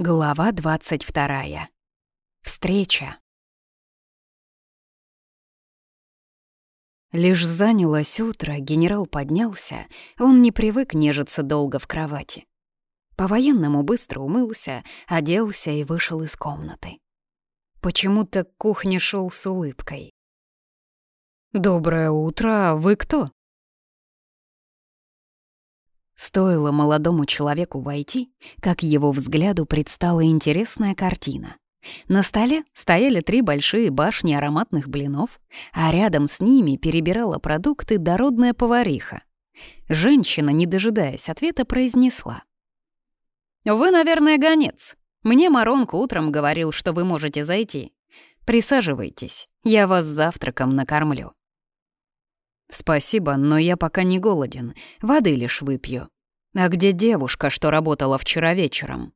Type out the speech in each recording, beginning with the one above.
Глава 22. Встреча. Лишь занялось утро, генерал поднялся, он не привык нежиться долго в кровати. По-военному быстро умылся, оделся и вышел из комнаты. Почему-то к кухне шел с улыбкой. «Доброе утро, вы кто?» Стоило молодому человеку войти, как его взгляду предстала интересная картина. На столе стояли три большие башни ароматных блинов, а рядом с ними перебирала продукты дородная повариха. Женщина, не дожидаясь ответа, произнесла. «Вы, наверное, гонец. Мне Маронка утром говорил, что вы можете зайти. Присаживайтесь, я вас завтраком накормлю». «Спасибо, но я пока не голоден, воды лишь выпью. А где девушка, что работала вчера вечером?»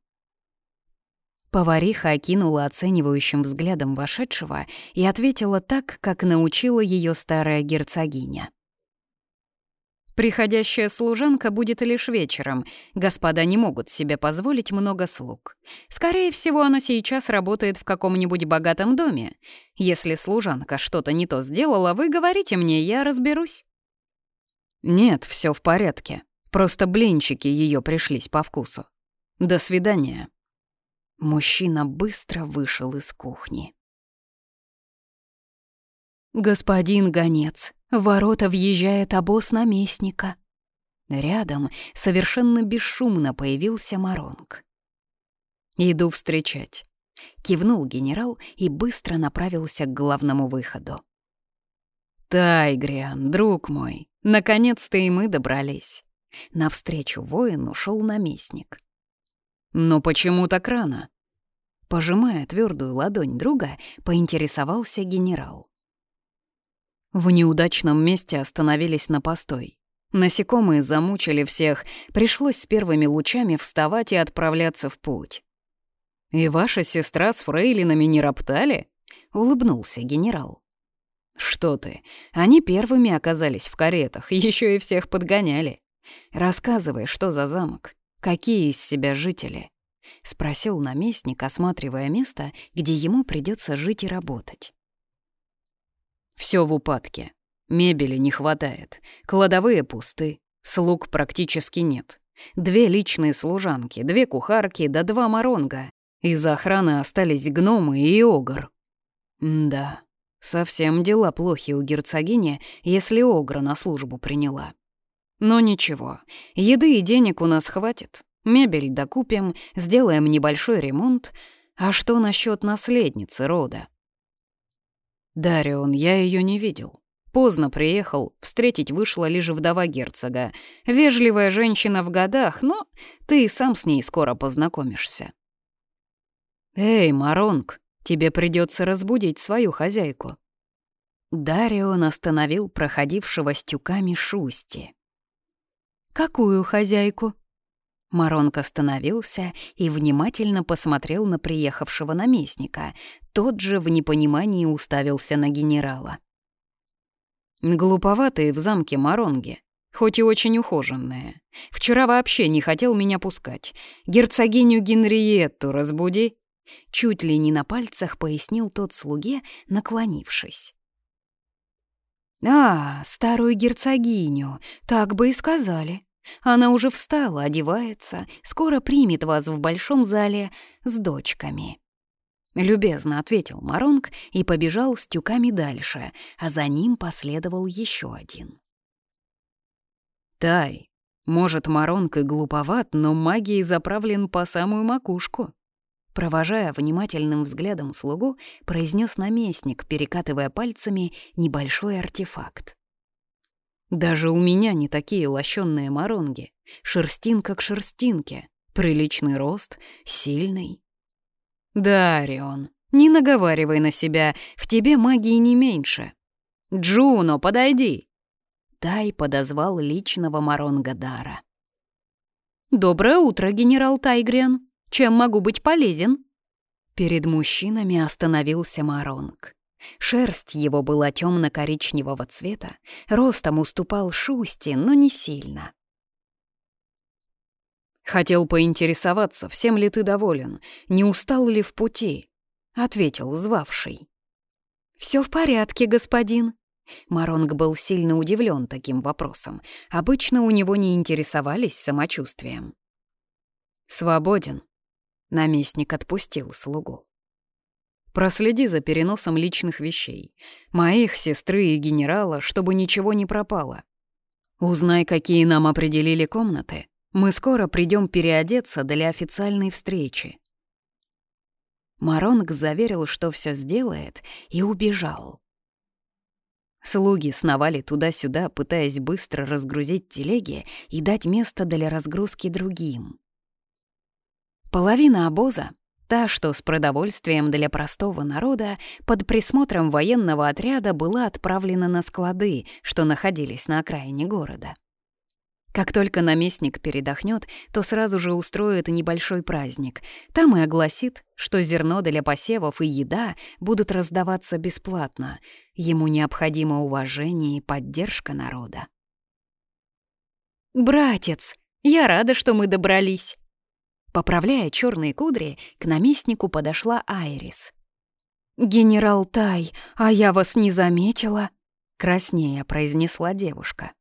Повариха окинула оценивающим взглядом вошедшего и ответила так, как научила ее старая герцогиня. Приходящая служанка будет лишь вечером. Господа не могут себе позволить много слуг. Скорее всего, она сейчас работает в каком-нибудь богатом доме. Если служанка что-то не то сделала, вы говорите мне, я разберусь. Нет, все в порядке. Просто блинчики ее пришлись по вкусу. До свидания. Мужчина быстро вышел из кухни. «Господин гонец, в ворота въезжает обоз наместника». Рядом совершенно бесшумно появился Маронг. «Иду встречать», — кивнул генерал и быстро направился к главному выходу. «Тайгриан, друг мой, наконец-то и мы добрались». Навстречу воину шел наместник. «Но почему так рано?» Пожимая твердую ладонь друга, поинтересовался генерал. В неудачном месте остановились на постой. Насекомые замучили всех, пришлось с первыми лучами вставать и отправляться в путь. «И ваша сестра с фрейлинами не роптали?» — улыбнулся генерал. «Что ты, они первыми оказались в каретах, еще и всех подгоняли. Рассказывай, что за замок, какие из себя жители?» — спросил наместник, осматривая место, где ему придется жить и работать. Все в упадке. Мебели не хватает, кладовые пусты, слуг практически нет. Две личные служанки, две кухарки да два моронга. Из охраны остались гномы и огр. да, совсем дела плохи у герцогини, если огра на службу приняла. Но ничего, еды и денег у нас хватит. Мебель докупим, сделаем небольшой ремонт. А что насчет наследницы рода? Дарион, я ее не видел. Поздно приехал, встретить вышла лишь вдова герцога. Вежливая женщина в годах, но ты сам с ней скоро познакомишься. Эй, Маронг, тебе придется разбудить свою хозяйку. Дарион остановил проходившего с тюками Шусти. «Какую хозяйку?» Маронк остановился и внимательно посмотрел на приехавшего наместника. Тот же в непонимании уставился на генерала. «Глуповатые в замке Маронги, хоть и очень ухоженные. Вчера вообще не хотел меня пускать. Герцогиню Генриетту разбуди». Чуть ли не на пальцах пояснил тот слуге, наклонившись. «А, старую герцогиню, так бы и сказали», она уже встала, одевается, скоро примет вас в большом зале с дочками». Любезно ответил Маронг и побежал с тюками дальше, а за ним последовал еще один. «Тай, может, Маронг и глуповат, но магией заправлен по самую макушку», Провожая внимательным взглядом слугу, произнес наместник, перекатывая пальцами небольшой артефакт. Даже у меня не такие лощенные моронги. Шерстинка к шерстинке. Приличный рост, сильный. Да, Орион, не наговаривай на себя, в тебе магии не меньше. Джуно, подойди. Тай подозвал личного моронга Дара. «Доброе утро, генерал Тайгрен. Чем могу быть полезен?» Перед мужчинами остановился Маронг. Шерсть его была темно-коричневого цвета, ростом уступал Шусти, но не сильно. Хотел поинтересоваться, всем ли ты доволен, не устал ли в пути, — ответил звавший. Все в порядке, господин». Маронг был сильно удивлен таким вопросом. Обычно у него не интересовались самочувствием. «Свободен», — наместник отпустил слугу. «Проследи за переносом личных вещей. Моих, сестры и генерала, чтобы ничего не пропало. Узнай, какие нам определили комнаты. Мы скоро придем переодеться для официальной встречи». Маронг заверил, что все сделает, и убежал. Слуги сновали туда-сюда, пытаясь быстро разгрузить телеги и дать место для разгрузки другим. Половина обоза, та, что с продовольствием для простого народа, под присмотром военного отряда была отправлена на склады, что находились на окраине города. Как только наместник передохнет, то сразу же устроит небольшой праздник. Там и огласит, что зерно для посевов и еда будут раздаваться бесплатно. Ему необходимо уважение и поддержка народа. «Братец, я рада, что мы добрались!» Поправляя черные кудри, к наместнику подошла Айрис. «Генерал Тай, а я вас не заметила!» — краснея произнесла девушка.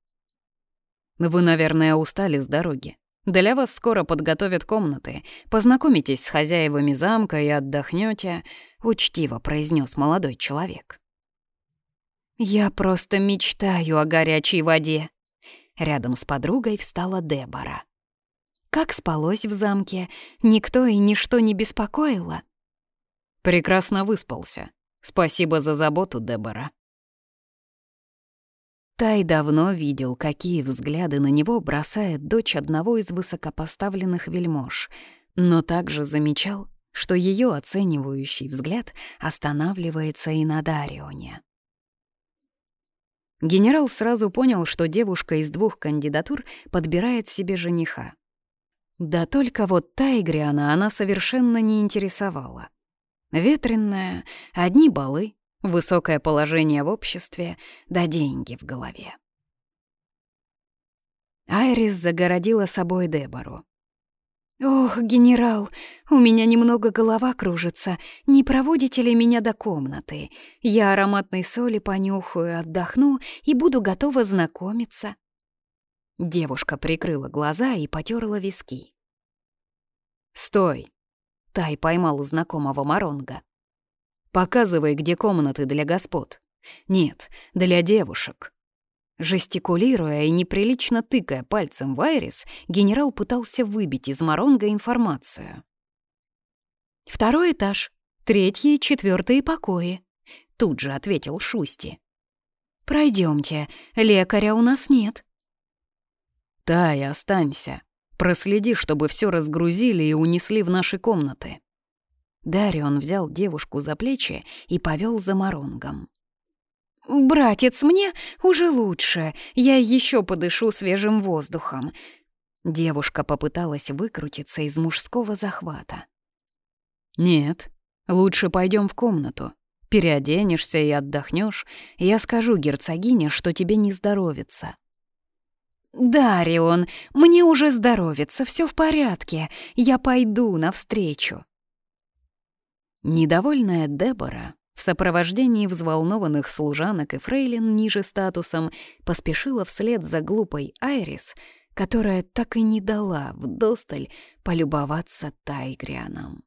Вы, наверное, устали с дороги. Для вас скоро подготовят комнаты. Познакомитесь с хозяевами замка и отдохнете, учтиво произнес молодой человек. Я просто мечтаю о горячей воде. Рядом с подругой встала Дебора. Как спалось в замке? Никто и ничто не беспокоило? Прекрасно выспался. Спасибо за заботу, Дебора. Тай давно видел, какие взгляды на него бросает дочь одного из высокопоставленных вельмож, но также замечал, что ее оценивающий взгляд останавливается и на Дарионе. Генерал сразу понял, что девушка из двух кандидатур подбирает себе жениха. Да только вот Тайгриана она совершенно не интересовала. Ветренная, одни балы, высокое положение в обществе да деньги в голове. Айрис загородила собой Дебору. «Ох, генерал, у меня немного голова кружится. Не проводите ли меня до комнаты? Я ароматной соли понюхаю, отдохну и буду готова знакомиться». Девушка прикрыла глаза и потерла виски. «Стой!» — Тай поймал знакомого Маронга. Показывай, где комнаты для господ. Нет, для девушек. Жестикулируя и неприлично тыкая пальцем в Айрис, генерал пытался выбить из Моронга информацию. «Второй этаж, третий и четвертые покои», — тут же ответил Шусти. Пройдемте, лекаря у нас нет». «Тай, останься. Проследи, чтобы все разгрузили и унесли в наши комнаты». Дарион взял девушку за плечи и повел за Маронгом. «Братец, мне уже лучше. Я еще подышу свежим воздухом». Девушка попыталась выкрутиться из мужского захвата. «Нет, лучше пойдем в комнату. Переоденешься и отдохнешь. Я скажу герцогине, что тебе не здоровится». «Дарион, мне уже здоровится, все в порядке. Я пойду навстречу». Недовольная Дебора в сопровождении взволнованных служанок и фрейлин ниже статусом поспешила вслед за глупой Айрис, которая так и не дала вдосталь полюбоваться Тайгрианом.